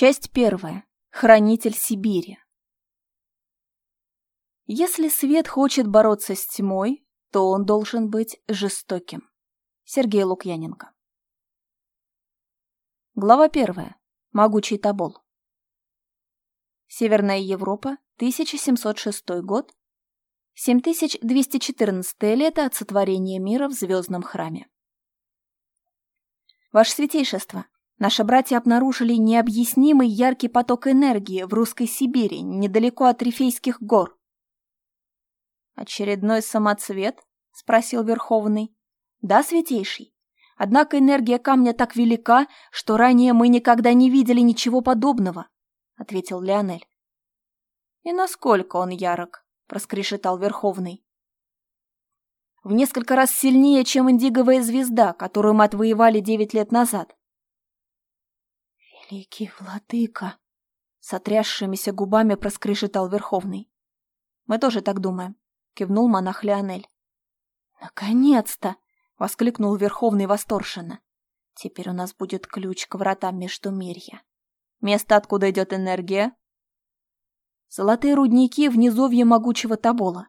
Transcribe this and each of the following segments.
Часть первая. Хранитель Сибири. Если свет хочет бороться с тьмой, то он должен быть жестоким. Сергей Лукьяненко. Глава первая. Могучий Тобол. Северная Европа, 1706 год. 7214 лето от сотворения мира в звездном храме. Ваше Святейшество, Наши братья обнаружили необъяснимый яркий поток энергии в русской Сибири, недалеко от Рифейских гор. «Очередной самоцвет?» — спросил Верховный. «Да, Святейший. Однако энергия камня так велика, что ранее мы никогда не видели ничего подобного», — ответил Леонель. «И насколько он ярок?» — проскрешетал Верховный. «В несколько раз сильнее, чем индиговая звезда, которую мы отвоевали девять лет назад. «Великий владыка!» — сотрясшимися губами проскрежетал Верховный. «Мы тоже так думаем», — кивнул монах Леонель. «Наконец-то!» — воскликнул Верховный восторженно. «Теперь у нас будет ключ к вратам Междумирья. Место, откуда идет энергия?» «Золотые рудники в низовье могучего Тобола».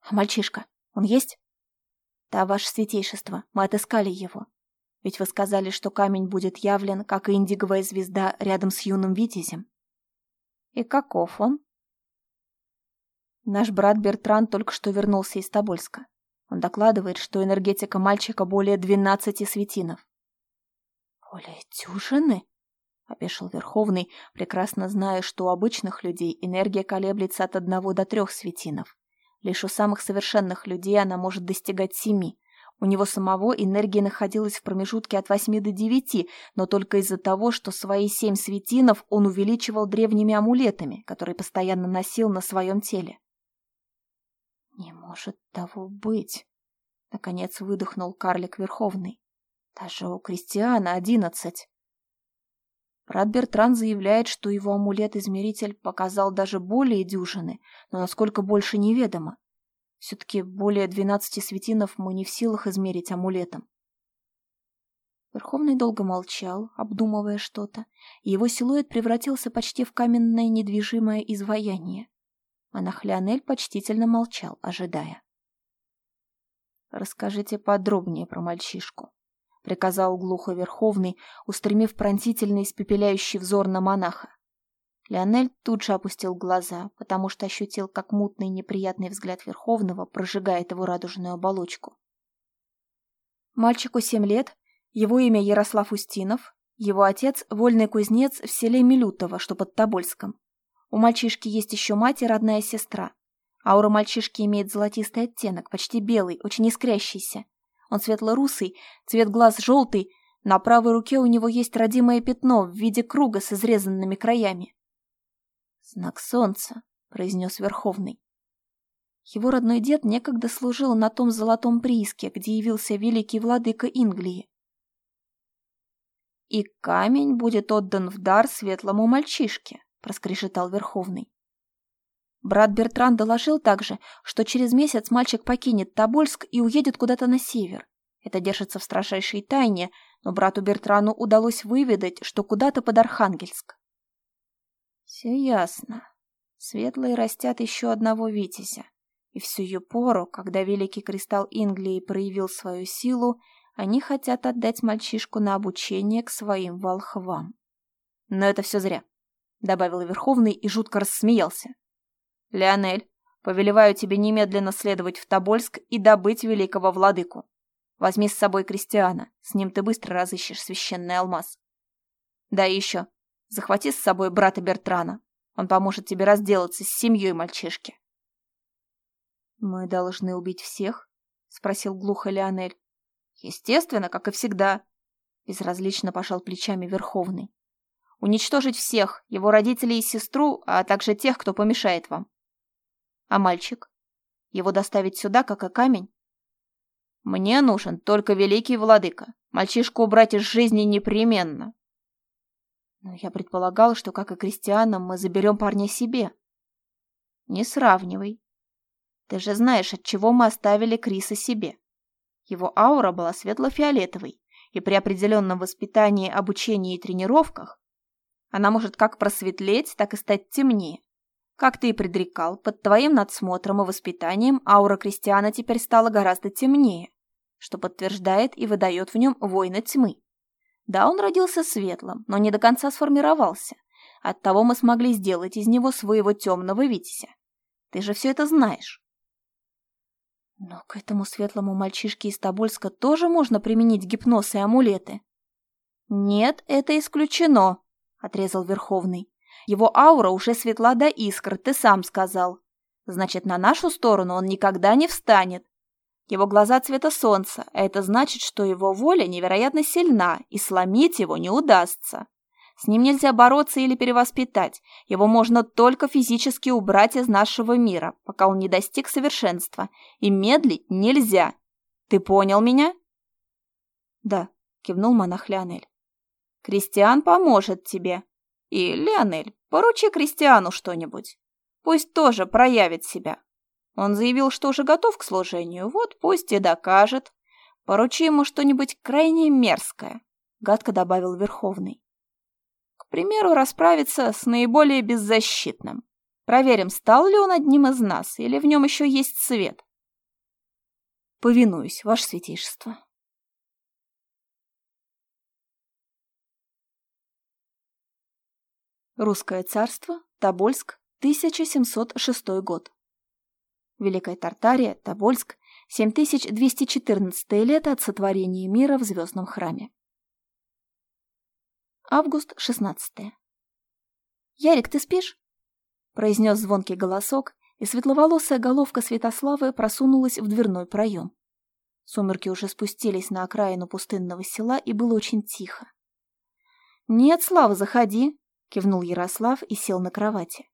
«А мальчишка, он есть?» «Да, ваше святейшество, мы отыскали его. Ведь вы сказали, что камень будет явлен, как индиговая звезда рядом с юным витязем. И каков он? Наш брат Бертран только что вернулся из Тобольска. Он докладывает, что энергетика мальчика более двенадцати светинов. «Более дюжины?» — опешил Верховный, прекрасно зная, что у обычных людей энергия колеблется от одного до трех светинов. Лишь у самых совершенных людей она может достигать семи, у него самого энергия находилась в промежутке от 8 до 9, но только из-за того, что свои семь светинов он увеличивал древними амулетами, которые постоянно носил на своем теле. «Не может того быть!» — наконец выдохнул карлик Верховный. «Даже у Кристиана одиннадцать!» Брат Бертран заявляет, что его амулет-измеритель показал даже более дюжины, но насколько больше неведомо. Все-таки более двенадцати светинов мы не в силах измерить амулетом. Верховный долго молчал, обдумывая что-то, и его силуэт превратился почти в каменное недвижимое изваяние. Монах Леонель почтительно молчал, ожидая. «Расскажите подробнее про мальчишку», — приказал глухо Верховный, устремив пронзительный испепеляющий взор на монаха. Леонель тут же опустил глаза, потому что ощутил, как мутный неприятный взгляд Верховного прожигает его радужную оболочку. Мальчику семь лет, его имя Ярослав Устинов, его отец – вольный кузнец в селе Милютово, что под Тобольском. У мальчишки есть еще мать и родная сестра. Аура мальчишки имеет золотистый оттенок, почти белый, очень искрящийся. Он светло-русый, цвет глаз желтый, на правой руке у него есть родимое пятно в виде круга с изрезанными краями. «Знак солнца», — произнес Верховный. Его родной дед некогда служил на том золотом прииске, где явился великий владыка Инглии. «И камень будет отдан в дар светлому мальчишке», — проскрешетал Верховный. Брат Бертран доложил также, что через месяц мальчик покинет Тобольск и уедет куда-то на север. Это держится в строжайшей тайне, но брату Бертрану удалось выведать, что куда-то под Архангельск. Все ясно. Светлые растят еще одного Витязя. И всю ее пору, когда великий кристалл Инглии проявил свою силу, они хотят отдать мальчишку на обучение к своим волхвам. Но это все зря, — добавил Верховный и жутко рассмеялся. Леонель, повелеваю тебе немедленно следовать в Тобольск и добыть великого владыку. Возьми с собой крестьяна, с ним ты быстро разыщешь священный алмаз. Да еще, Захвати с собой брата Бертрана. Он поможет тебе разделаться с семьей мальчишки. «Мы должны убить всех?» — спросил глухо Леонель. «Естественно, как и всегда», — безразлично пожал плечами Верховный. «Уничтожить всех, его родителей и сестру, а также тех, кто помешает вам». «А мальчик? Его доставить сюда, как и камень?» «Мне нужен только великий владыка. Мальчишку убрать из жизни непременно», но я предполагал, что, как и крестьянам, мы заберем парня себе. Не сравнивай. Ты же знаешь, от чего мы оставили Криса себе. Его аура была светло-фиолетовой, и при определенном воспитании, обучении и тренировках Она может как просветлеть, так и стать темнее. Как ты и предрекал, под твоим надсмотром и воспитанием аура Кристиана теперь стала гораздо темнее, что подтверждает и выдает в нем воина тьмы. Да, он родился светлым, но не до конца сформировался. Оттого мы смогли сделать из него своего темного витязя. Ты же все это знаешь. Но к этому светлому мальчишке из Тобольска тоже можно применить гипноз и амулеты. Нет, это исключено, отрезал Верховный. Его аура уже светла до искр, ты сам сказал. Значит, на нашу сторону он никогда не встанет. Его глаза цвета солнца, а это значит, что его воля невероятно сильна, и сломить его не удастся. С ним нельзя бороться или перевоспитать, его можно только физически убрать из нашего мира, пока он не достиг совершенства, и медлить нельзя. Ты понял меня? Да, кивнул монах Леонель. Кристиан поможет тебе. И, Леонель, поручи Кристиану что-нибудь. Пусть тоже проявит себя. Он заявил, что уже готов к служению, вот пусть и докажет. Поручи ему что-нибудь крайне мерзкое, гадко добавил Верховный. К примеру, расправиться с наиболее беззащитным. Проверим, стал ли он одним из нас, или в нем еще есть свет. Повинуюсь, ваше святейшество. Русское царство, Тобольск, 1706 год. Великая Тартария, Тобольск, 7214 лето от сотворения мира в Звездном храме. Август 16. «Ярик, ты спишь?» произнес звонкий голосок, и светловолосая головка Святославы просунулась в дверной проем. Сумерки уже спустились на окраину пустынного села, и было очень тихо. «Нет, Слава, заходи!» кивнул Ярослав и сел на кровати.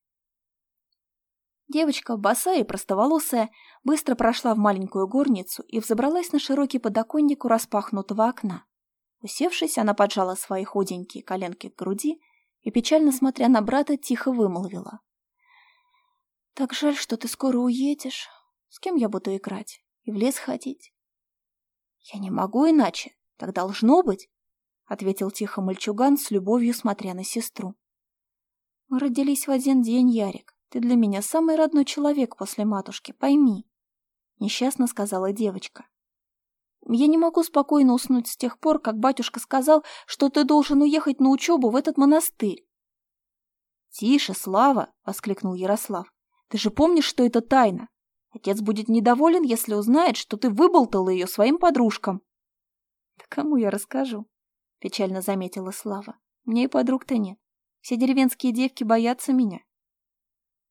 Девочка, босая и простоволосая, быстро прошла в маленькую горницу и взобралась на широкий подоконник у распахнутого окна. Усевшись, она поджала свои худенькие коленки к груди и, печально смотря на брата, тихо вымолвила. «Так жаль, что ты скоро уедешь. С кем я буду играть? И в лес ходить?» «Я не могу иначе. Так должно быть», — ответил тихо мальчуган с любовью, смотря на сестру. Мы родились в один день, Ярик. Ты для меня самый родной человек после матушки, пойми. Несчастно сказала девочка. Я не могу спокойно уснуть с тех пор, как батюшка сказал, что ты должен уехать на учебу в этот монастырь. «Тише, Слава!» — воскликнул Ярослав. «Ты же помнишь, что это тайна? Отец будет недоволен, если узнает, что ты выболтала ее своим подружкам». «Да кому я расскажу?» — печально заметила Слава. «Мне и подруг-то нет. Все деревенские девки боятся меня.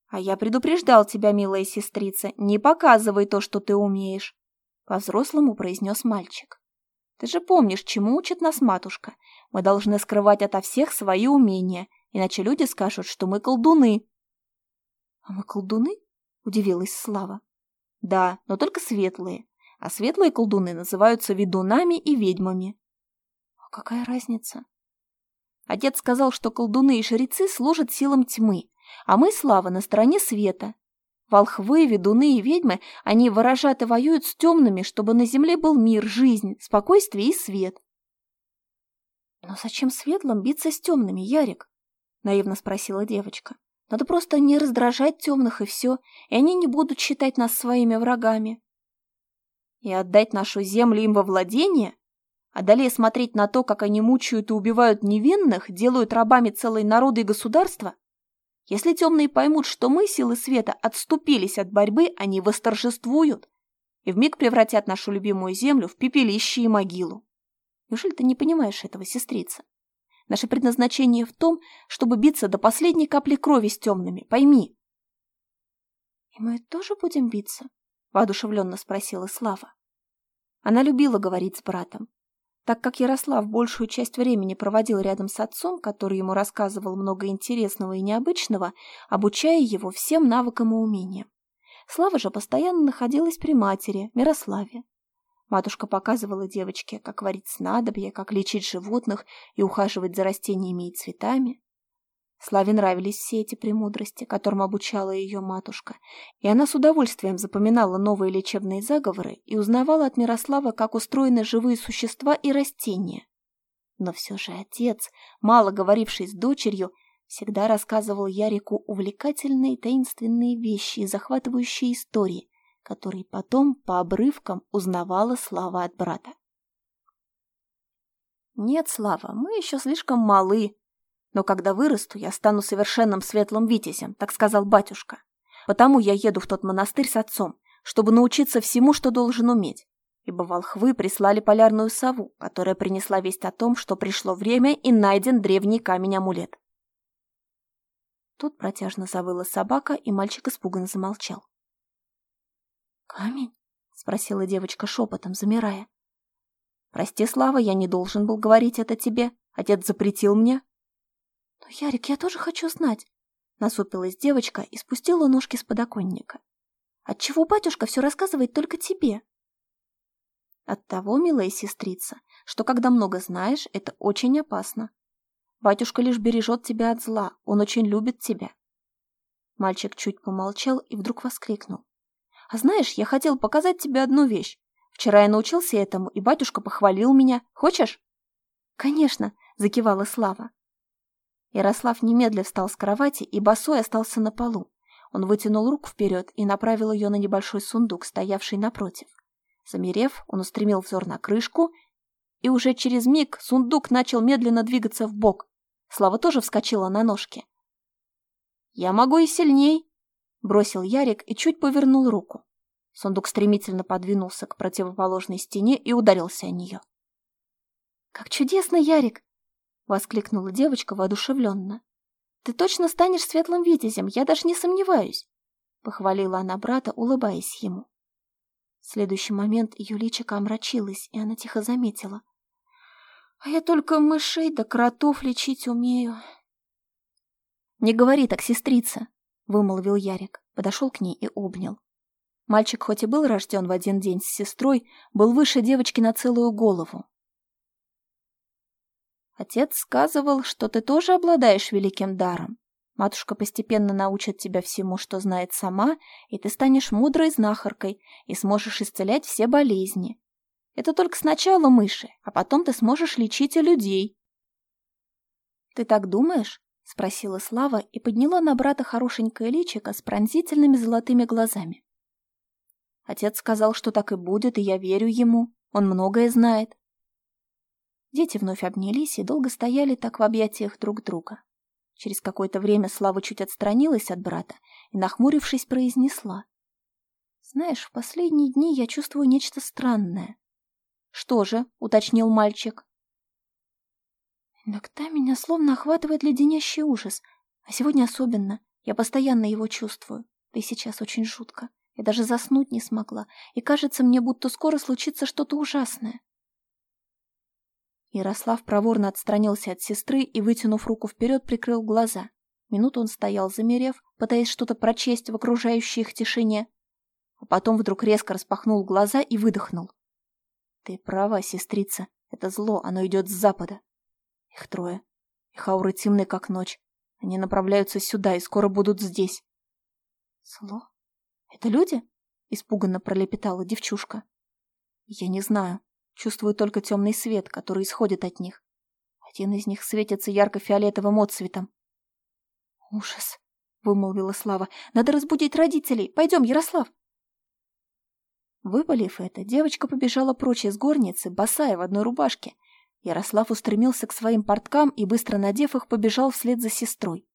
А я предупреждал тебя, милая сестрица, не показывай то, что ты умеешь, по-взрослому произнес мальчик. Ты же помнишь, чему учит нас матушка. Мы должны скрывать ото всех свои умения, иначе люди скажут, что мы колдуны. А мы колдуны? Удивилась Слава. Да, но только светлые. А светлые колдуны называются ведунами и ведьмами. А какая разница? Отец сказал, что колдуны и жрецы служат силам тьмы, а мы, Слава, на стороне света. Волхвы, ведуны и ведьмы, они выражат и воюют с темными, чтобы на земле был мир, жизнь, спокойствие и свет. «Но зачем светлым биться с темными, Ярик?» — наивно спросила девочка. «Надо просто не раздражать темных, и все, и они не будут считать нас своими врагами». «И отдать нашу землю им во владение?» а далее смотреть на то, как они мучают и убивают невинных, делают рабами целые народы и государства? Если темные поймут, что мы, силы света, отступились от борьбы, они восторжествуют и вмиг превратят нашу любимую землю в пепелище и могилу. Неужели ты не понимаешь этого, сестрица? Наше предназначение в том, чтобы биться до последней капли крови с темными, пойми. — И мы тоже будем биться? — воодушевленно спросила Слава. Она любила говорить с братом, так как Ярослав большую часть времени проводил рядом с отцом, который ему рассказывал много интересного и необычного, обучая его всем навыкам и умениям. Слава же постоянно находилась при матери, Мирославе. Матушка показывала девочке, как варить снадобья, как лечить животных и ухаживать за растениями и цветами. Славе нравились все эти премудрости, которым обучала ее матушка, и она с удовольствием запоминала новые лечебные заговоры и узнавала от Мирослава, как устроены живые существа и растения. Но все же отец, мало говоривший с дочерью, всегда рассказывал Ярику увлекательные таинственные вещи и захватывающие истории, которые потом по обрывкам узнавала Слава от брата. «Нет, Слава, мы еще слишком малы. Но когда вырасту, я стану совершенным светлым витязем», так сказал батюшка. «Потому я еду в тот монастырь с отцом, чтобы научиться всему, что должен уметь. Ибо волхвы прислали полярную сову, которая принесла весть о том, что пришло время и найден древний камень-амулет. Тут протяжно завыла собака, и мальчик испуганно замолчал. «Камень?» — спросила девочка шепотом, замирая. Прости, Слава, я не должен был говорить это тебе. Отец запретил мне. Но, Ярик, я тоже хочу знать. Насупилась девочка и спустила ножки с подоконника. Отчего батюшка все рассказывает только тебе? От того, милая сестрица, что когда много знаешь, это очень опасно. Батюшка лишь бережет тебя от зла, он очень любит тебя. Мальчик чуть помолчал и вдруг воскликнул. А знаешь, я хотел показать тебе одну вещь. Вчера я научился этому, и батюшка похвалил меня. Хочешь?» «Конечно», — закивала Слава. Ярослав немедля встал с кровати и босой остался на полу. Он вытянул руку вперед и направил ее на небольшой сундук, стоявший напротив. Замерев, он устремил взор на крышку, и уже через миг сундук начал медленно двигаться в бок. Слава тоже вскочила на ножки. «Я могу и сильней», — бросил Ярик и чуть повернул руку. Сундук стремительно подвинулся к противоположной стене и ударился о нее. «Как чудесно, Ярик!» — воскликнула девочка воодушевленно. «Ты точно станешь светлым витязем, я даже не сомневаюсь!» — похвалила она брата, улыбаясь ему. В следующий момент ее личико омрачилось, и она тихо заметила. «А я только мышей да кротов лечить умею». «Не говори так, сестрица!» — вымолвил Ярик, подошел к ней и обнял. Мальчик хоть и был рожден в один день с сестрой, был выше девочки на целую голову. Отец сказывал, что ты тоже обладаешь великим даром. Матушка постепенно научит тебя всему, что знает сама, и ты станешь мудрой знахаркой и сможешь исцелять все болезни. Это только сначала мыши, а потом ты сможешь лечить и людей. Ты так думаешь? спросила Слава и подняла на брата хорошенькое личико с пронзительными золотыми глазами. Отец сказал, что так и будет, и я верю ему. Он многое знает. Дети вновь обнялись и долго стояли так в объятиях друг друга. Через какое-то время Слава чуть отстранилась от брата и, нахмурившись, произнесла. «Знаешь, в последние дни я чувствую нечто странное». «Что же?» — уточнил мальчик. «Иногда меня словно охватывает леденящий ужас, а сегодня особенно. Я постоянно его чувствую. Да и сейчас очень жутко. Я даже заснуть не смогла, и кажется мне, будто скоро случится что-то ужасное. Ярослав проворно отстранился от сестры и, вытянув руку вперед, прикрыл глаза. Минуту он стоял, замерев, пытаясь что-то прочесть в окружающей их тишине. А потом вдруг резко распахнул глаза и выдохнул. «Ты права, сестрица. Это зло, оно идет с запада. Их трое. Их ауры темны, как ночь. Они направляются сюда и скоро будут здесь». «Зло?» «Это люди?» — испуганно пролепетала девчушка. «Я не знаю. Чувствую только темный свет, который исходит от них. Один из них светится ярко-фиолетовым отцветом». «Ужас!» — вымолвила Слава. «Надо разбудить родителей. Пойдем, Ярослав!» Выпалив это, девочка побежала прочь из горницы, босая в одной рубашке. Ярослав устремился к своим порткам и, быстро надев их, побежал вслед за сестрой.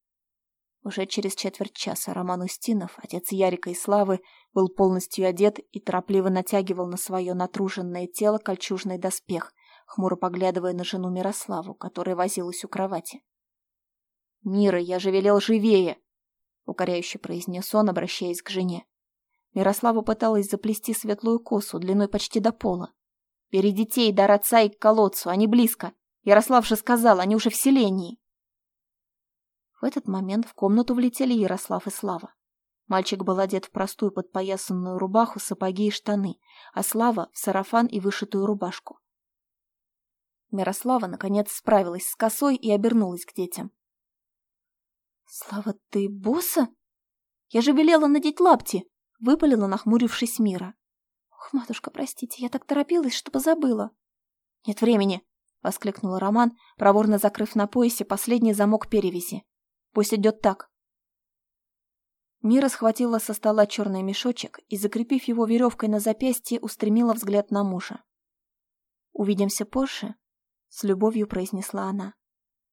Уже через четверть часа Роман Устинов, отец Ярика и Славы, был полностью одет и торопливо натягивал на свое натруженное тело кольчужный доспех, хмуро поглядывая на жену Мирославу, которая возилась у кровати. «Мира, я же велел живее!» — укоряюще произнес он, обращаясь к жене. Мирослава пыталась заплести светлую косу, длиной почти до пола. «Бери детей, дар отца и к колодцу, они близко. Ярослав же сказал, они уже в селении». В этот момент в комнату влетели Ярослав и Слава. Мальчик был одет в простую подпоясанную рубаху, сапоги и штаны, а Слава — в сарафан и вышитую рубашку. Мирослава, наконец, справилась с косой и обернулась к детям. «Слава, ты босса? Я же велела надеть лапти!» — выпалила, нахмурившись Мира. «Ох, матушка, простите, я так торопилась, что позабыла». «Нет времени!» —— воскликнул Роман, проворно закрыв на поясе последний замок перевязи. «Пусть идет так». Мира схватила со стола черный мешочек и, закрепив его веревкой на запястье, устремила взгляд на мужа. «Увидимся позже», — с любовью произнесла она.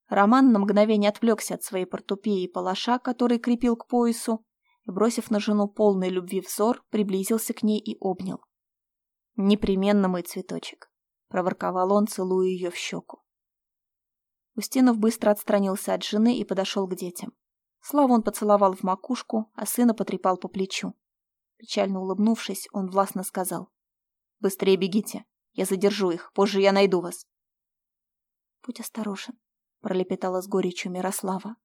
Роман на мгновение отвлекся от своей портупеи и палаша, который крепил к поясу, и, бросив на жену полный любви взор, приблизился к ней и обнял. «Непременно мой цветочек», — проворковал он, целуя ее в щеку. Устинов быстро отстранился от жены и подошел к детям. Славу он поцеловал в макушку, а сына потрепал по плечу. Печально улыбнувшись, он властно сказал. «Быстрее бегите. Я задержу их. Позже я найду вас». «Будь осторожен», — пролепетала с горечью Мирослава.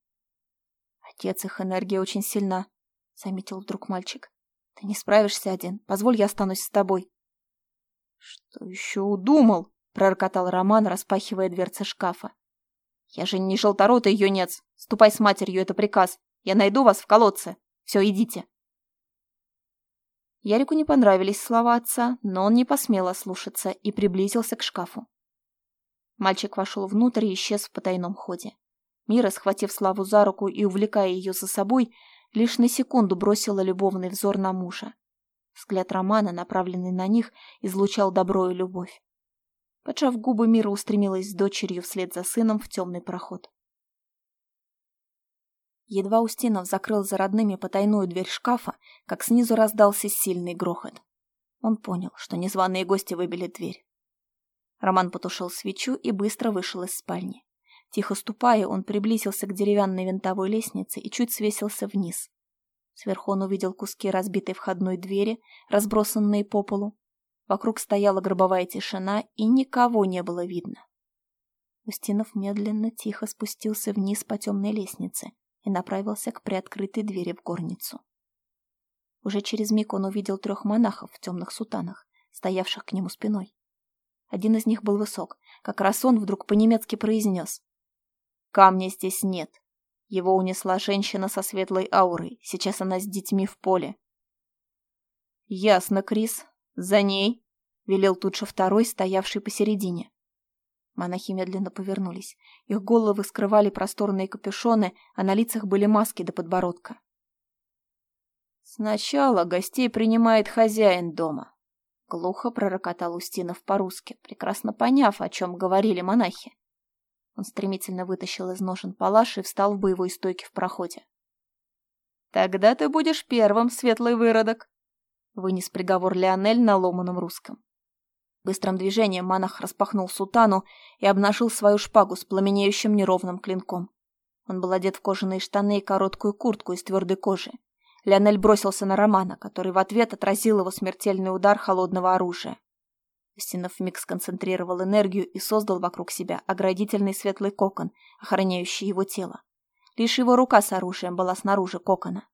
«Отец, их энергия очень сильна», — заметил вдруг мальчик. «Ты не справишься один. Позволь, я останусь с тобой». «Что еще удумал?» — пророкотал Роман, распахивая дверцы шкафа. «Я же не желторотый юнец. Ступай с матерью, это приказ. Я найду вас в колодце. Все, идите». Ярику не понравились слова отца, но он не посмел ослушаться и приблизился к шкафу. Мальчик вошел внутрь и исчез в потайном ходе. Мира, схватив Славу за руку и увлекая ее за собой, лишь на секунду бросила любовный взор на мужа. Взгляд Романа, направленный на них, излучал добро и любовь. Поджав губы, Мира устремилась с дочерью вслед за сыном в темный проход. Едва Устинов закрыл за родными потайную дверь шкафа, как снизу раздался сильный грохот. Он понял, что незваные гости выбили дверь. Роман потушил свечу и быстро вышел из спальни. Тихо ступая, он приблизился к деревянной винтовой лестнице и чуть свесился вниз. Сверху он увидел куски разбитой входной двери, разбросанные по полу, Вокруг стояла гробовая тишина, и никого не было видно. Устинов медленно, тихо спустился вниз по темной лестнице и направился к приоткрытой двери в горницу. Уже через миг он увидел трех монахов в темных сутанах, стоявших к нему спиной. Один из них был высок. Как раз он вдруг по-немецки произнес. «Камня здесь нет. Его унесла женщина со светлой аурой. Сейчас она с детьми в поле». «Ясно, Крис. «За ней!» — велел тут же второй, стоявший посередине. Монахи медленно повернулись. Их головы скрывали просторные капюшоны, а на лицах были маски до подбородка. «Сначала гостей принимает хозяин дома», — глухо пророкотал Устинов по-русски, прекрасно поняв, о чем говорили монахи. Он стремительно вытащил из ножен палаш и встал в боевой стойке в проходе. «Тогда ты будешь первым, светлый выродок», вынес приговор Леонель на ломаном русском. Быстрым движением монах распахнул сутану и обнажил свою шпагу с пламенеющим неровным клинком. Он был одет в кожаные штаны и короткую куртку из твердой кожи. Леонель бросился на Романа, который в ответ отразил его смертельный удар холодного оружия. Устинов вмиг сконцентрировал энергию и создал вокруг себя оградительный светлый кокон, охраняющий его тело. Лишь его рука с оружием была снаружи кокона.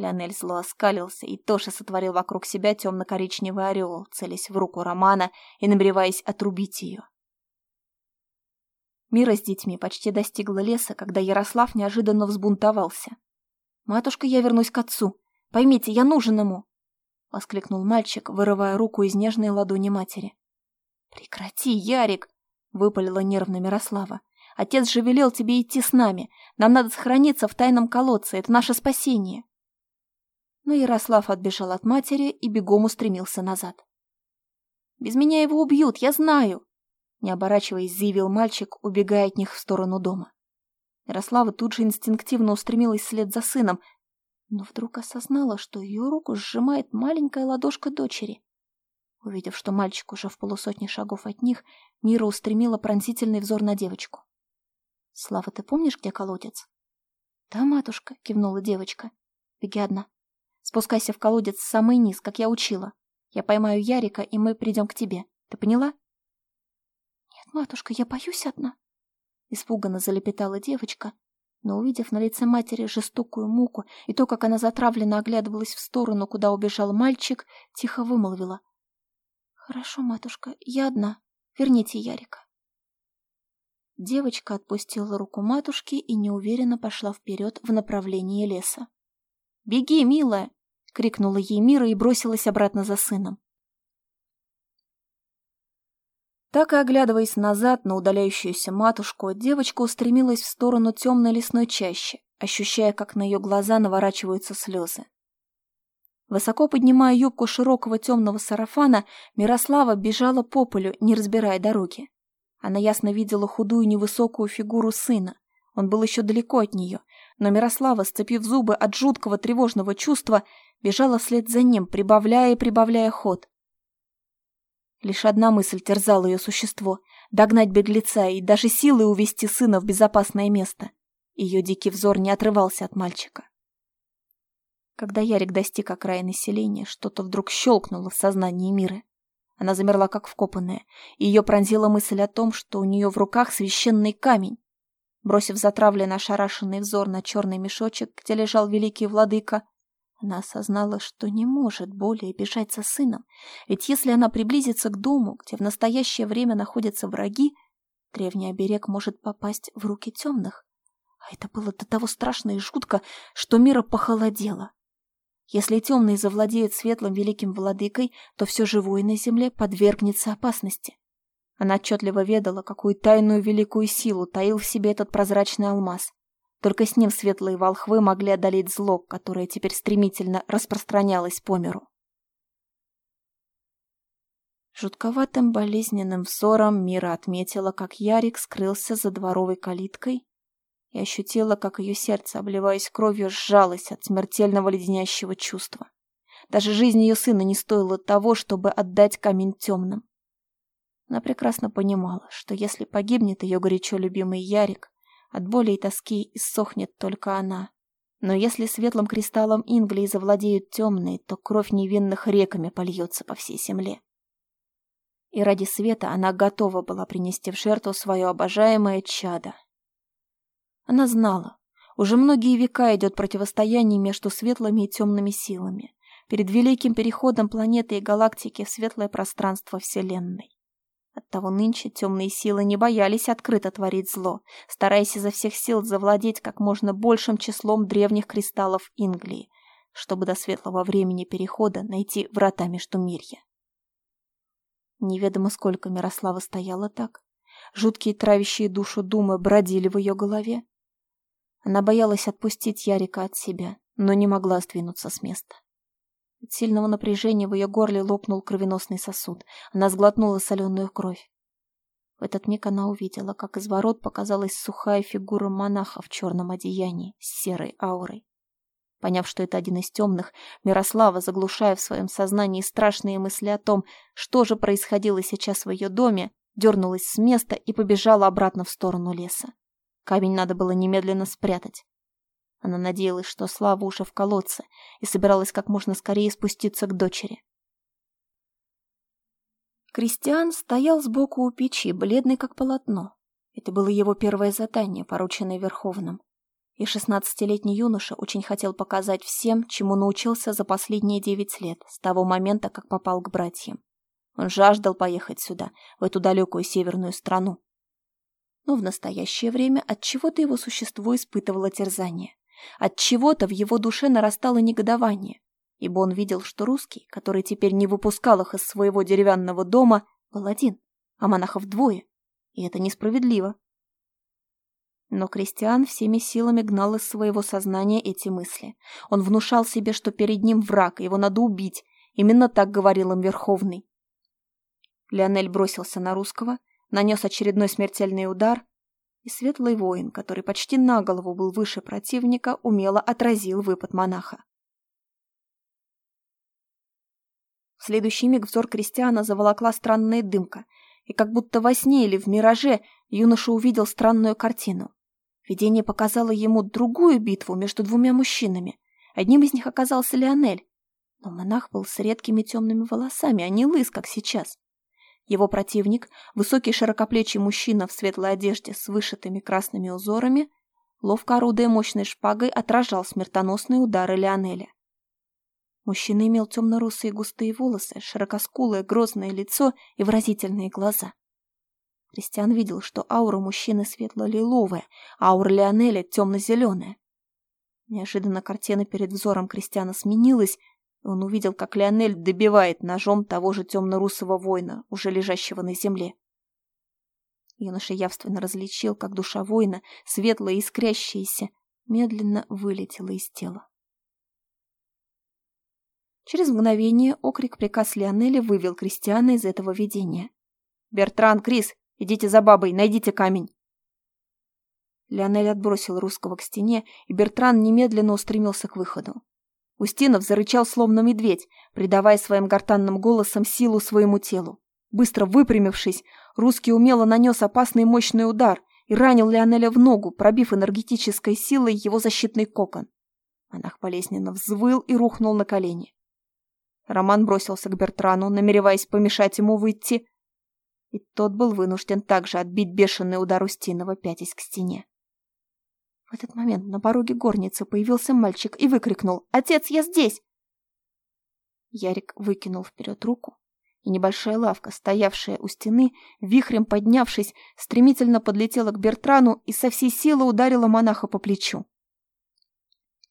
Леонель зло оскалился и тоже сотворил вокруг себя темно-коричневый ореол, целясь в руку Романа и намереваясь отрубить ее. Мира с детьми почти достигла леса, когда Ярослав неожиданно взбунтовался. «Матушка, я вернусь к отцу. Поймите, я нужен ему!» — воскликнул мальчик, вырывая руку из нежной ладони матери. «Прекрати, Ярик!» — выпалила нервно Мирослава. «Отец же велел тебе идти с нами. Нам надо сохраниться в тайном колодце. Это наше спасение!» Но Ярослав отбежал от матери и бегом устремился назад. «Без меня его убьют, я знаю!» Не оборачиваясь, заявил мальчик, убегая от них в сторону дома. Ярослава тут же инстинктивно устремилась вслед за сыном, но вдруг осознала, что ее руку сжимает маленькая ладошка дочери. Увидев, что мальчик уже в полусотни шагов от них, Мира устремила пронзительный взор на девочку. «Слава, ты помнишь, где колодец?» «Да, матушка», — кивнула девочка. «Беги одна». Спускайся в колодец самый низ, как я учила. Я поймаю Ярика, и мы придем к тебе. Ты поняла? Нет, матушка, я боюсь одна. Испуганно залепетала девочка, но, увидев на лице матери жестокую муку и то, как она затравленно оглядывалась в сторону, куда убежал мальчик, тихо вымолвила. «Хорошо, матушка, я одна. Верните Ярика». Девочка отпустила руку матушки и неуверенно пошла вперед в направлении леса. «Беги, милая!» — крикнула ей Мира и бросилась обратно за сыном. Так и оглядываясь назад на удаляющуюся матушку, девочка устремилась в сторону темной лесной чащи, ощущая, как на ее глаза наворачиваются слезы. Высоко поднимая юбку широкого темного сарафана, Мирослава бежала по полю, не разбирая дороги. Она ясно видела худую невысокую фигуру сына. Он был еще далеко от нее, но Мирослава, сцепив зубы от жуткого тревожного чувства, бежала вслед за ним, прибавляя и прибавляя ход. Лишь одна мысль терзала ее существо — догнать беглеца и даже силой увести сына в безопасное место. Ее дикий взор не отрывался от мальчика. Когда Ярик достиг окраины селения, что-то вдруг щелкнуло в сознании Миры. Она замерла как вкопанная, и ее пронзила мысль о том, что у нее в руках священный камень. Бросив затравленный ошарашенный взор на черный мешочек, где лежал великий владыка, она осознала, что не может более бежать за сыном, ведь если она приблизится к дому, где в настоящее время находятся враги, древний оберег может попасть в руки темных. А это было до того страшно и жутко, что Мира похолодела. Если темные завладеют светлым великим владыкой, то все живое на земле подвергнется опасности. Она отчетливо ведала, какую тайную великую силу таил в себе этот прозрачный алмаз. Только с ним светлые волхвы могли одолеть зло, которое теперь стремительно распространялось по миру. Жутковатым болезненным взором Мира отметила, как Ярик скрылся за дворовой калиткой и ощутила, как ее сердце, обливаясь кровью, сжалось от смертельного леденящего чувства. Даже жизнь ее сына не стоила того, чтобы отдать камень темным. Она прекрасно понимала, что если погибнет ее горячо любимый Ярик, от боли и тоски иссохнет только она. Но если светлым кристаллом Инглии завладеют темные, то кровь невинных реками польется по всей земле. И ради света она готова была принести в жертву свое обожаемое чадо, она знала. Уже многие века идет противостояние между светлыми и темными силами. Перед великим переходом планеты и галактики в светлое пространство Вселенной. Оттого нынче темные силы не боялись открыто творить зло, стараясь изо всех сил завладеть как можно большим числом древних кристаллов Инглии, чтобы до светлого времени перехода найти врата Междумирья. Неведомо сколько Мирослава стояла так. Жуткие травящие душу думы бродили в ее голове. Она боялась отпустить Ярика от себя, но не могла сдвинуться с места. От сильного напряжения в ее горле лопнул кровеносный сосуд. Она сглотнула соленую кровь. В этот миг она увидела, как из ворот показалась сухая фигура монаха в черном одеянии с серой аурой. Поняв, что это один из темных, Мирослава, заглушая в своем сознании страшные мысли о том, что же происходило сейчас в ее доме, дернулась с места и побежала обратно в сторону леса. Камень надо было немедленно спрятать. Она надеялась, что Слава уже в колодце, и собиралась как можно скорее спуститься к дочери. Кристиан стоял сбоку у печи, бледный как полотно. Это было его первое задание, порученное Верховным. И шестнадцатилетний юноша очень хотел показать всем, чему научился за последние девять лет, с того момента, как попал к братьям. Он жаждал поехать сюда, в эту далекую северную страну, но в настоящее время от чего-то его существо испытывало терзание. От чего-то в его душе нарастало негодование, ибо он видел, что русский, который теперь не выпускал их из своего деревянного дома, был один, а монахов двое, и это несправедливо. Но Кристиан всеми силами гнал из своего сознания эти мысли. Он внушал себе, что перед ним враг, его надо убить. Именно так говорил им Верховный. Леонель бросился на русского, нанес очередной смертельный удар, светлый воин, который почти на голову был выше противника, умело отразил выпад монаха. В следующий миг взор крестьяна заволокла странная дымка, и как будто во сне или в мираже юноша увидел странную картину. Видение показало ему другую битву между двумя мужчинами. Одним из них оказался Леонель, но монах был с редкими темными волосами, а не лыс, как сейчас. Его противник, высокий широкоплечий мужчина в светлой одежде с вышитыми красными узорами, ловко орудуя мощной шпагой, отражал смертоносные удары Леонеля. Мужчина имел темно-русые густые волосы, широкоскулое грозное лицо и выразительные глаза. Кристиан видел, что аура мужчины светло-лиловая, а аура Леонеля темно-зеленая. Неожиданно картина перед взором Кристиана сменилась, он увидел, как Леонель добивает ножом того же темно-русого воина, уже лежащего на земле. Юноша явственно различил, как душа воина, светлая и искрящаяся, медленно вылетела из тела. Через мгновение окрик приказ Лионеля вывел Кристиана из этого видения. «Бертран, Крис, идите за бабой, найдите камень!» Леонель отбросил русского к стене, и Бертран немедленно устремился к выходу. Устинов зарычал словно медведь, придавая своим гортанным голосом силу своему телу. Быстро выпрямившись, русский умело нанес опасный мощный удар и ранил Леонеля в ногу, пробив энергетической силой его защитный кокон. Монах болезненно взвыл и рухнул на колени. Роман бросился к Бертрану, намереваясь помешать ему выйти, и тот был вынужден также отбить бешеный удар Устинова, пятясь к стене. В этот момент на пороге горницы появился мальчик и выкрикнул «Отец, я здесь!» Ярик выкинул вперед руку, и небольшая лавка, стоявшая у стены, вихрем поднявшись, стремительно подлетела к Бертрану и со всей силы ударила монаха по плечу.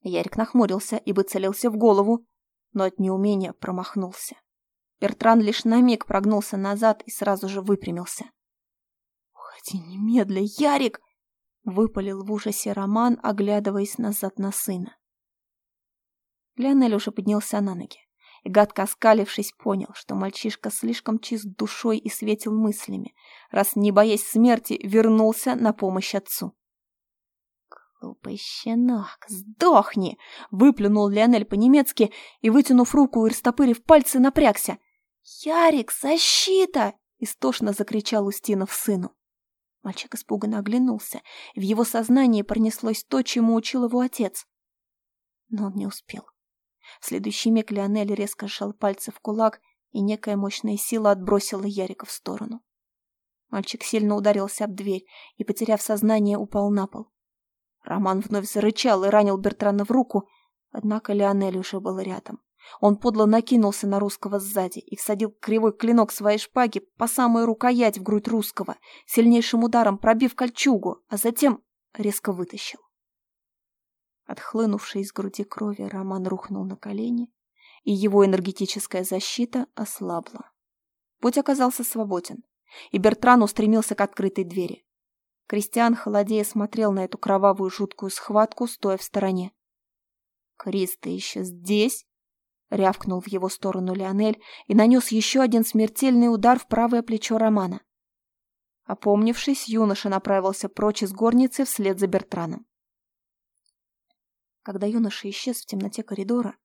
Ярик нахмурился и выцелился в голову, но от неумения промахнулся. Бертран лишь на миг прогнулся назад и сразу же выпрямился. «Уходи немедля, Ярик!» — выпалил в ужасе Роман, оглядываясь назад на сына. Леонель уже поднялся на ноги и, гадко оскалившись, понял, что мальчишка слишком чист душой и светил мыслями, раз, не боясь смерти, вернулся на помощь отцу. «Глупый щенок, сдохни!» — выплюнул Леонель по-немецки и, вытянув руку и растопырив пальцы, напрягся. «Ярик, защита!» — истошно закричал Устинов сыну. Мальчик испуганно оглянулся, в его сознании пронеслось то, чему учил его отец. Но он не успел. В следующий миг Леонель резко сжал пальцы в кулак, и некая мощная сила отбросила Ярика в сторону. Мальчик сильно ударился об дверь и, потеряв сознание, упал на пол. Роман вновь зарычал и ранил Бертрана в руку, однако Леонель уже был рядом. Он подло накинулся на русского сзади и всадил кривой клинок своей шпаги по самую рукоять в грудь русского, сильнейшим ударом пробив кольчугу, а затем резко вытащил. Отхлынувший из груди крови, Роман рухнул на колени, и его энергетическая защита ослабла. Путь оказался свободен, и Бертран устремился к открытой двери. Кристиан, холодея, смотрел на эту кровавую жуткую схватку, стоя в стороне. «Крис, ты еще здесь?» — рявкнул в его сторону Леонель и нанес еще один смертельный удар в правое плечо Романа. Опомнившись, юноша направился прочь из горницы вслед за Бертраном. Когда юноша исчез в темноте коридора,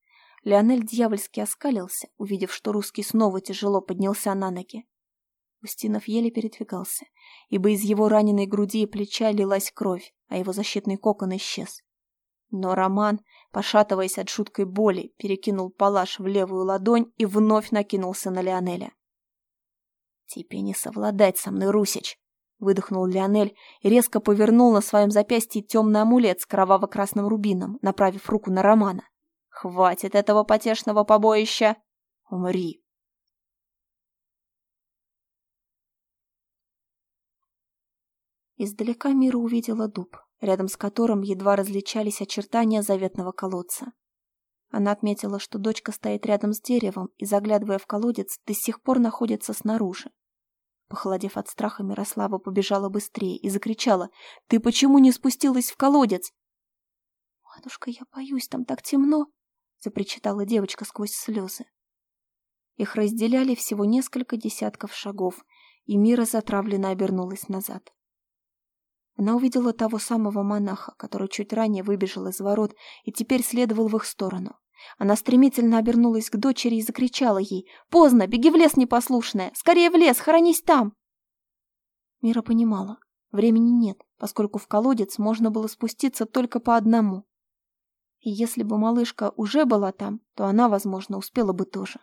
Леонель дьявольски оскалился, увидев, что русский снова тяжело поднялся на ноги. Устинов еле передвигался, ибо из его раненой груди и плеча лилась кровь, а его защитный кокон исчез. Но Роман, пошатываясь от жуткой боли, перекинул палаш в левую ладонь и вновь накинулся на Леонеля. «Тебе не совладать со мной, Русич!» — выдохнул Леонель и резко повернул на своем запястье темный амулет с кроваво-красным рубином, направив руку на Романа. «Хватит этого потешного побоища! Умри!» Издалека Мира увидела дуб, рядом с которым едва различались очертания заветного колодца. Она отметила, что дочка стоит рядом с деревом и, заглядывая в колодец, до сих пор находится снаружи. Похолодев от страха, Мирослава побежала быстрее и закричала «Ты почему не спустилась в колодец?» «Матушка, я боюсь, там так темно!» запричитала девочка сквозь слезы. Их разделяли всего несколько десятков шагов, и Мира затравленно обернулась назад. Она увидела того самого монаха, который чуть ранее выбежал из ворот и теперь следовал в их сторону. Она стремительно обернулась к дочери и закричала ей «Поздно! Беги в лес, непослушная! Скорее в лес! Хоронись там!» Мира понимала, времени нет, поскольку в колодец можно было спуститься только по одному. И если бы малышка уже была там, то она, возможно, успела бы тоже.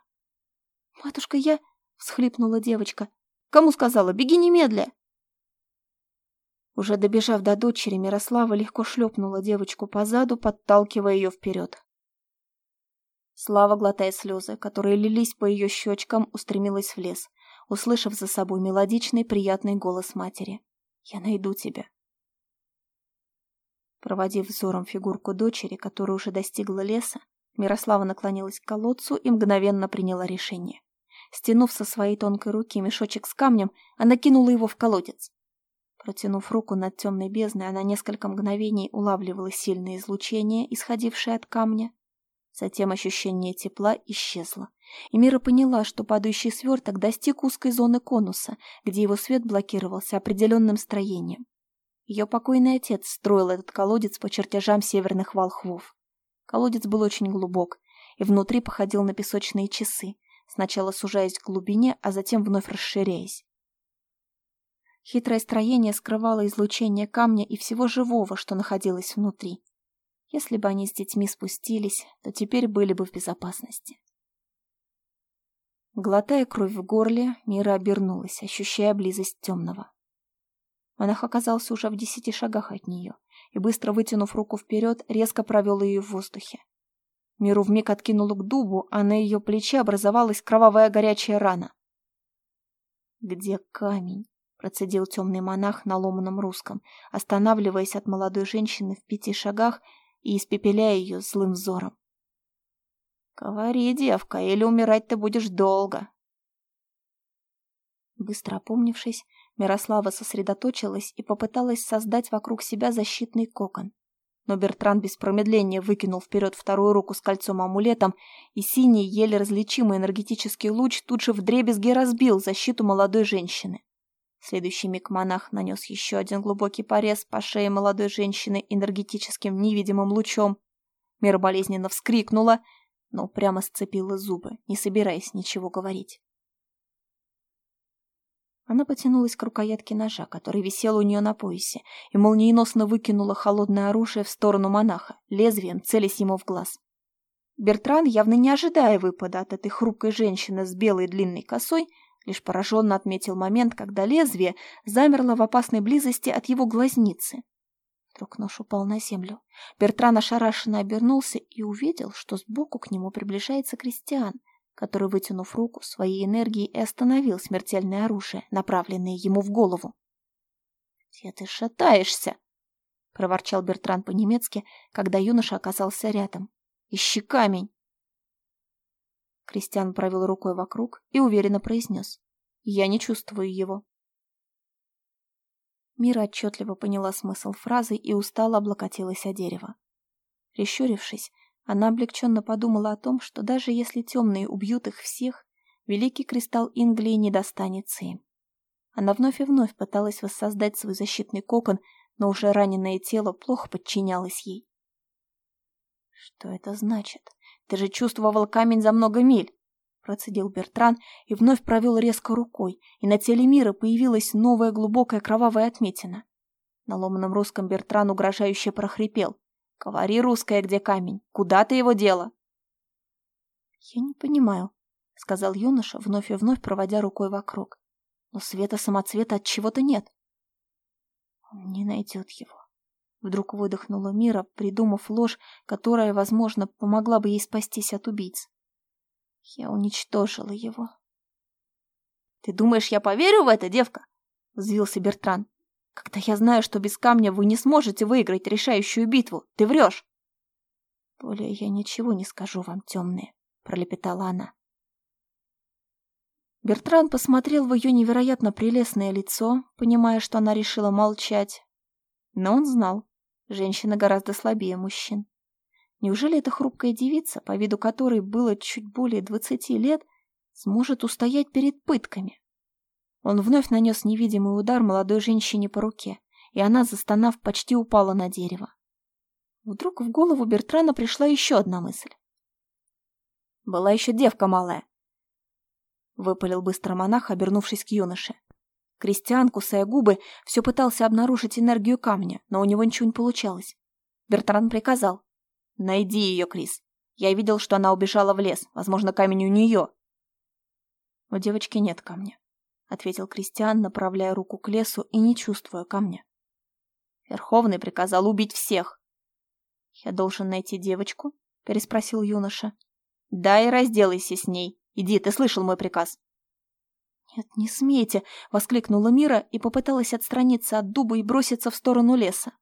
«Матушка, я...» — всхлипнула девочка. «Кому сказала? Беги немедля!» Уже добежав до дочери, Мирослава легко шлепнула девочку по заду, подталкивая ее вперед. Слава, глотая слезы, которые лились по ее щечкам, устремилась в лес, услышав за собой мелодичный приятный голос матери. «Я найду тебя». Проводив взором фигурку дочери, которая уже достигла леса, Мирослава наклонилась к колодцу и мгновенно приняла решение. Стянув со своей тонкой руки мешочек с камнем, она кинула его в колодец. Протянув руку над темной бездной, она несколько мгновений улавливала сильное излучение, исходившее от камня. Затем ощущение тепла исчезло, и Мира поняла, что падающий сверток достиг узкой зоны конуса, где его свет блокировался определенным строением. Ее покойный отец строил этот колодец по чертежам северных волхвов. Колодец был очень глубок, и внутри походил на песочные часы, сначала сужаясь к глубине, а затем вновь расширяясь. Хитрое строение скрывало излучение камня и всего живого, что находилось внутри. Если бы они с детьми спустились, то теперь были бы в безопасности. Глотая кровь в горле, Мира обернулась, ощущая близость темного. Монах оказался уже в десяти шагах от нее и, быстро вытянув руку вперед, резко провел ее в воздухе. Миру вмиг откинуло к дубу, а на ее плече образовалась кровавая горячая рана. «Где камень?» — процедил темный монах на ломаном русском, останавливаясь от молодой женщины в пяти шагах и испепеляя ее злым взором. «Говори, девка, или умирать ты будешь долго!» Быстро опомнившись, Мирослава сосредоточилась и попыталась создать вокруг себя защитный кокон. Но Бертран без промедления выкинул вперед вторую руку с кольцом-амулетом, и синий, еле различимый энергетический луч тут же вдребезги разбил защиту молодой женщины. Следующий миг монах нанес еще один глубокий порез по шее молодой женщины энергетическим невидимым лучом. Мира болезненно вскрикнула, но прямо сцепила зубы, не собираясь ничего говорить. Она потянулась к рукоятке ножа, который висел у нее на поясе, и молниеносно выкинула холодное оружие в сторону монаха, лезвием целясь ему в глаз. Бертран, явно не ожидая выпада от этой хрупкой женщины с белой длинной косой, лишь пораженно отметил момент, когда лезвие замерло в опасной близости от его глазницы. Вдруг нож упал на землю. Бертран ошарашенно обернулся и увидел, что сбоку к нему приближается крестьян, который, вытянув руку своей энергией, и остановил смертельное оружие, направленное ему в голову. «Где ты шатаешься?» — проворчал Бертран по-немецки, когда юноша оказался рядом. «Ищи камень!» Кристиан провел рукой вокруг и уверенно произнес. «Я не чувствую его». Мира отчетливо поняла смысл фразы и устало облокотилась о дерево. Прищурившись, она облегченно подумала о том, что даже если темные убьют их всех, великий кристалл Инглии не достанется им. Она вновь и вновь пыталась воссоздать свой защитный кокон, но уже раненое тело плохо подчинялось ей. «Что это значит? Ты же чувствовал камень за много миль!» Процедил Бертран и вновь провел резко рукой, и на теле мира появилась новая глубокая кровавая отметина. На ломаном русском Бертран угрожающе прохрипел. Говори, русская, где камень? Куда ты его дела? Я не понимаю, сказал юноша, вновь и вновь проводя рукой вокруг. Но света самоцвета от чего-то нет. Он не найдет его. Вдруг выдохнула Мира, придумав ложь, которая, возможно, помогла бы ей спастись от убийц. Я уничтожила его. «Ты думаешь, я поверю в это, девка?» — взвился Бертран. Когда я знаю, что без камня вы не сможете выиграть решающую битву, ты врешь. Более я ничего не скажу вам, темные, пролепетала она. Бертран посмотрел в ее невероятно прелестное лицо, понимая, что она решила молчать. Но он знал, женщина гораздо слабее мужчин. Неужели эта хрупкая девица, по виду которой было чуть более двадцати лет, сможет устоять перед пытками? Он вновь нанес невидимый удар молодой женщине по руке, и она, застонав, почти упала на дерево. Вдруг в голову Бертрана пришла еще одна мысль. «Была еще девка малая», — выпалил быстро монах, обернувшись к юноше. Кристиан, кусая губы, все пытался обнаружить энергию камня, но у него ничего не получалось. Бертран приказал. «Найди ее, Крис. Я видел, что она убежала в лес. Возможно, камень у нее». У девочки нет камня ответил Кристиан, направляя руку к лесу и не чувствуя камня. Верховный приказал убить всех. Я должен найти девочку? переспросил юноша. Да и разделайся с ней. Иди, ты слышал мой приказ. «Нет, не смейте!» — воскликнула Мира и попыталась отстраниться от дуба и броситься в сторону леса.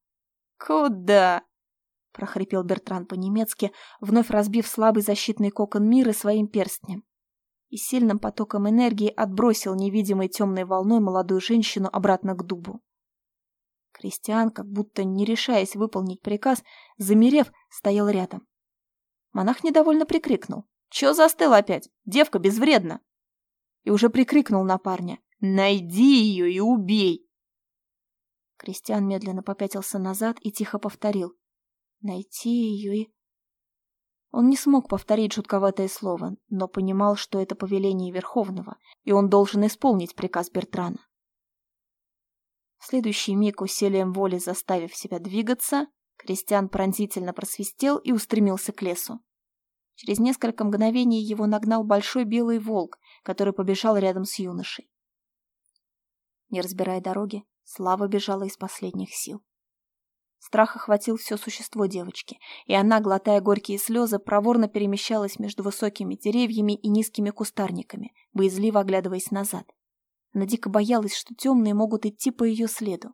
«Куда?» — прохрипел Бертран по-немецки, вновь разбив слабый защитный кокон Миры своим перстнем и сильным потоком энергии отбросил невидимой темной волной молодую женщину обратно к дубу. Кристиан, как будто не решаясь выполнить приказ, замерев, стоял рядом. Монах недовольно прикрикнул. «Чё застыл опять? Девка безвредна!» И уже прикрикнул на парня. «Найди ее и убей!» Кристиан медленно попятился назад и тихо повторил. «Найти ее и...» Он не смог повторить жутковатое слово, но понимал, что это повеление Верховного, и он должен исполнить приказ Бертрана. В следующий миг, усилием воли заставив себя двигаться, Кристиан пронзительно просвистел и устремился к лесу. Через несколько мгновений его нагнал большой белый волк, который побежал рядом с юношей. Не разбирая дороги, Слава бежала из последних сил. Страх охватил все существо девочки, и она, глотая горькие слезы, проворно перемещалась между высокими деревьями и низкими кустарниками, боязливо оглядываясь назад. Она дико боялась, что темные могут идти по ее следу.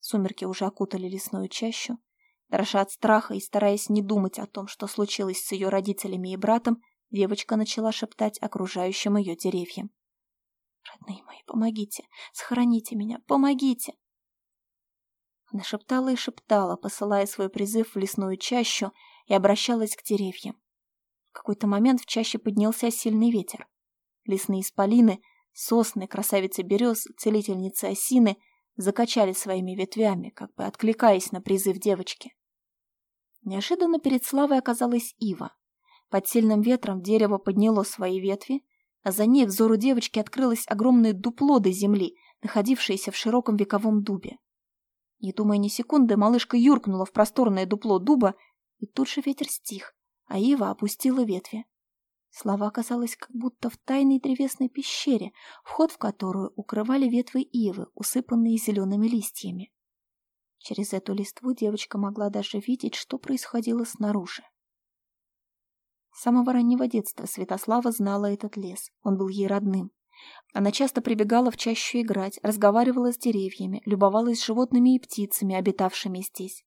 Сумерки уже окутали лесную чащу. Дрожа от страха и стараясь не думать о том, что случилось с ее родителями и братом, девочка начала шептать окружающим ее деревьям. «Родные мои, помогите! Сохраните меня! Помогите!» Она шептала и шептала, посылая свой призыв в лесную чащу и обращалась к деревьям. В какой-то момент в чаще поднялся сильный ветер. Лесные исполины, сосны, красавицы берез, целительницы осины закачали своими ветвями, как бы откликаясь на призыв девочки. Неожиданно перед Славой оказалась ива. Под сильным ветром дерево подняло свои ветви, а за ней взору девочки открылось огромное дупло до земли, находившееся в широком вековом дубе. Не думая ни секунды, малышка юркнула в просторное дупло дуба, и тут же ветер стих, а ива опустила ветви. Слова оказалась как будто в тайной древесной пещере, вход в которую укрывали ветвы ивы, усыпанные зелеными листьями. Через эту листву девочка могла даже видеть, что происходило снаружи. С самого раннего детства Святослава знала этот лес, он был ей родным. Она часто прибегала в чащу играть, разговаривала с деревьями, любовалась животными и птицами, обитавшими здесь.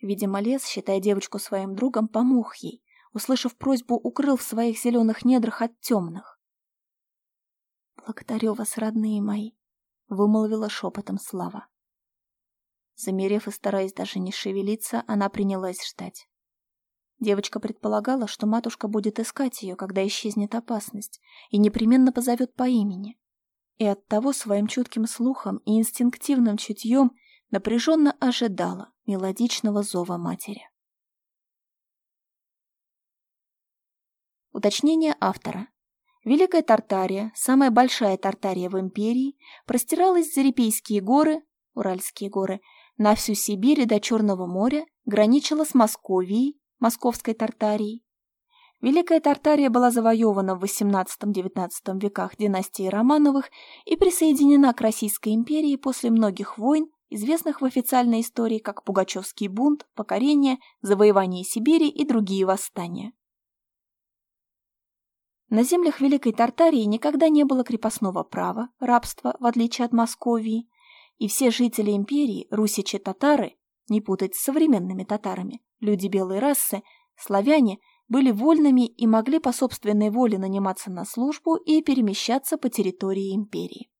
Видимо, лес, считая девочку своим другом, помог ей. Услышав просьбу, укрыл в своих зеленых недрах от темных. «Благодарю вас, родные мои», — вымолвила шепотом Слава. Замерев и стараясь даже не шевелиться, она принялась ждать. Девочка предполагала, что матушка будет искать ее, когда исчезнет опасность, и непременно позовет по имени. И оттого своим чутким слухом и инстинктивным чутьем напряженно ожидала мелодичного зова матери. Уточнение автора. Великая Тартария, самая большая Тартария в империи, простиралась за Репейские горы, Уральские горы, на всю Сибирь и до Черного моря, граничила с Московией, Московской Тартарии. Великая Тартария была завоевана в XVIII-XIX веках династией Романовых и присоединена к Российской империи после многих войн, известных в официальной истории как Пугачевский бунт, покорение, завоевание Сибири и другие восстания. На землях Великой Тартарии никогда не было крепостного права, рабства, в отличие от Московии, и все жители империи, русичи-татары, не путать с современными татарами, люди белой расы, славяне, были вольными и могли по собственной воле наниматься на службу и перемещаться по территории империи.